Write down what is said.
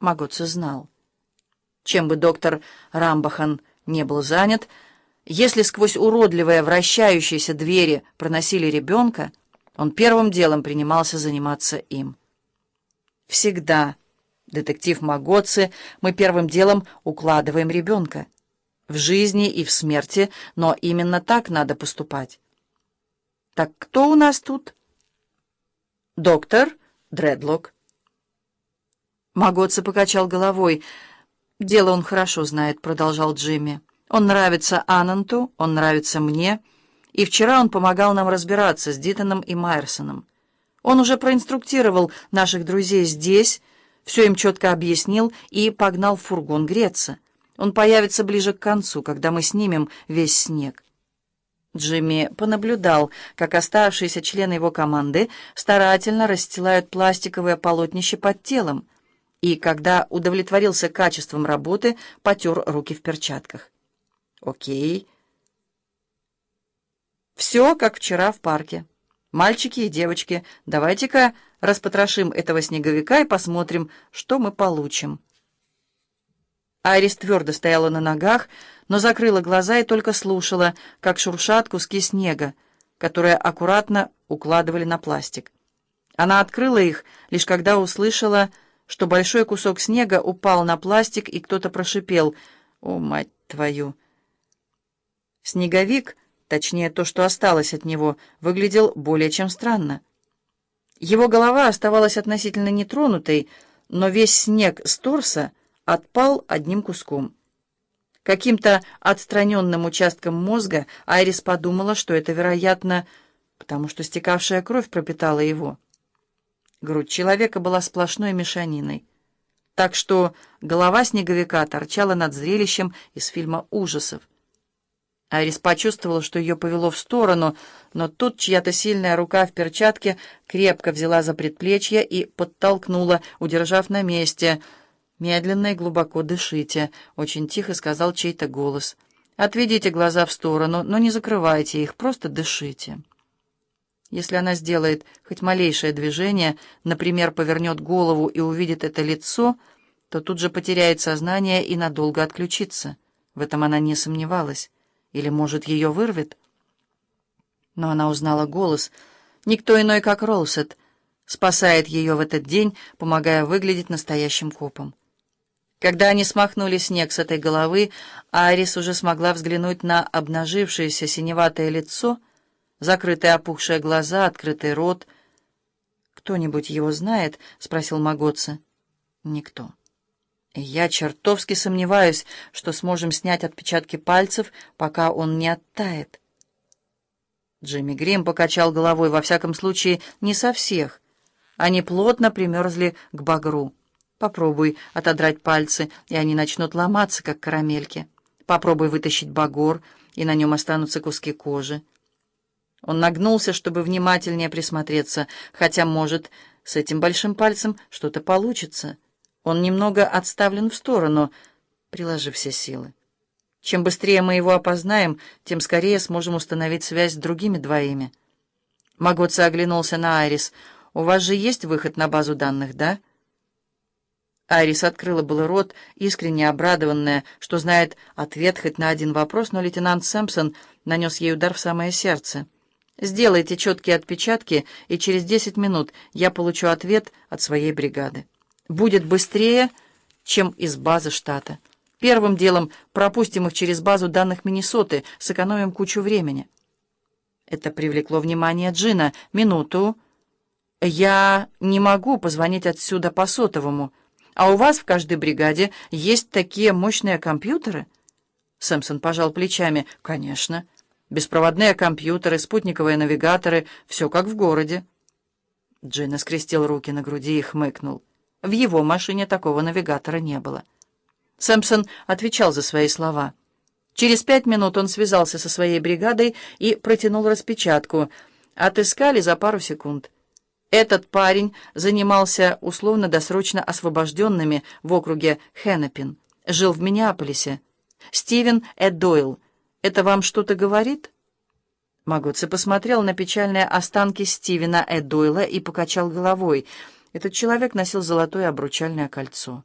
Магоца знал. Чем бы доктор Рамбахан не был занят, если сквозь уродливые вращающиеся двери проносили ребенка, он первым делом принимался заниматься им. Всегда, детектив Магоцы, мы первым делом укладываем ребенка. В жизни и в смерти, но именно так надо поступать. Так кто у нас тут? Доктор Дредлок. Магоца покачал головой. «Дело он хорошо знает», — продолжал Джимми. «Он нравится Ананту, он нравится мне, и вчера он помогал нам разбираться с Дитоном и Майерсоном. Он уже проинструктировал наших друзей здесь, все им четко объяснил и погнал в фургон греться. Он появится ближе к концу, когда мы снимем весь снег». Джимми понаблюдал, как оставшиеся члены его команды старательно расстилают пластиковые полотнища под телом, и, когда удовлетворился качеством работы, потер руки в перчатках. «Окей. Все, как вчера в парке. Мальчики и девочки, давайте-ка распотрошим этого снеговика и посмотрим, что мы получим». Айрис твердо стояла на ногах, но закрыла глаза и только слушала, как шуршат куски снега, которые аккуратно укладывали на пластик. Она открыла их, лишь когда услышала что большой кусок снега упал на пластик, и кто-то прошипел «О, мать твою!». Снеговик, точнее то, что осталось от него, выглядел более чем странно. Его голова оставалась относительно нетронутой, но весь снег с торса отпал одним куском. Каким-то отстраненным участком мозга Айрис подумала, что это, вероятно, потому что стекавшая кровь пропитала его. Грудь человека была сплошной мешаниной. Так что голова снеговика торчала над зрелищем из фильма ужасов. Айрис почувствовала, что ее повело в сторону, но тут чья-то сильная рука в перчатке крепко взяла за предплечье и подтолкнула, удержав на месте. «Медленно и глубоко дышите», — очень тихо сказал чей-то голос. «Отведите глаза в сторону, но не закрывайте их, просто дышите». Если она сделает хоть малейшее движение, например, повернет голову и увидит это лицо, то тут же потеряет сознание и надолго отключится. В этом она не сомневалась. Или, может, ее вырвет? Но она узнала голос. Никто иной, как Ролсет, спасает ее в этот день, помогая выглядеть настоящим копом. Когда они смахнули снег с этой головы, Арис уже смогла взглянуть на обнажившееся синеватое лицо — закрытые опухшие глаза, открытый рот. «Кто-нибудь его знает?» — спросил Магоца. «Никто». «Я чертовски сомневаюсь, что сможем снять отпечатки пальцев, пока он не оттает». Джимми Грим покачал головой, во всяком случае, не со всех. Они плотно примерзли к багру. Попробуй отодрать пальцы, и они начнут ломаться, как карамельки. Попробуй вытащить багор, и на нем останутся куски кожи. Он нагнулся, чтобы внимательнее присмотреться, хотя, может, с этим большим пальцем что-то получится. Он немного отставлен в сторону, приложив все силы. Чем быстрее мы его опознаем, тем скорее сможем установить связь с другими двоими. Магоца оглянулся на Айрис. «У вас же есть выход на базу данных, да?» Айрис открыла было рот, искренне обрадованная, что знает ответ хоть на один вопрос, но лейтенант Сэмпсон нанес ей удар в самое сердце. Сделайте четкие отпечатки, и через 10 минут я получу ответ от своей бригады. Будет быстрее, чем из базы штата. Первым делом пропустим их через базу данных Миннесоты, сэкономим кучу времени. Это привлекло внимание Джина. Минуту. Я не могу позвонить отсюда по сотовому. А у вас в каждой бригаде есть такие мощные компьютеры? Сэмпсон пожал плечами. Конечно. Беспроводные компьютеры, спутниковые навигаторы — все как в городе. Джина скрестил руки на груди и хмыкнул. В его машине такого навигатора не было. Сэмпсон отвечал за свои слова. Через пять минут он связался со своей бригадой и протянул распечатку. Отыскали за пару секунд. Этот парень занимался условно-досрочно освобожденными в округе Хеннепин. Жил в Миннеаполисе. Стивен Эд Дойл — это вам что-то говорит?» Магоци посмотрел на печальные останки Стивена Эдойла и покачал головой. Этот человек носил золотое обручальное кольцо.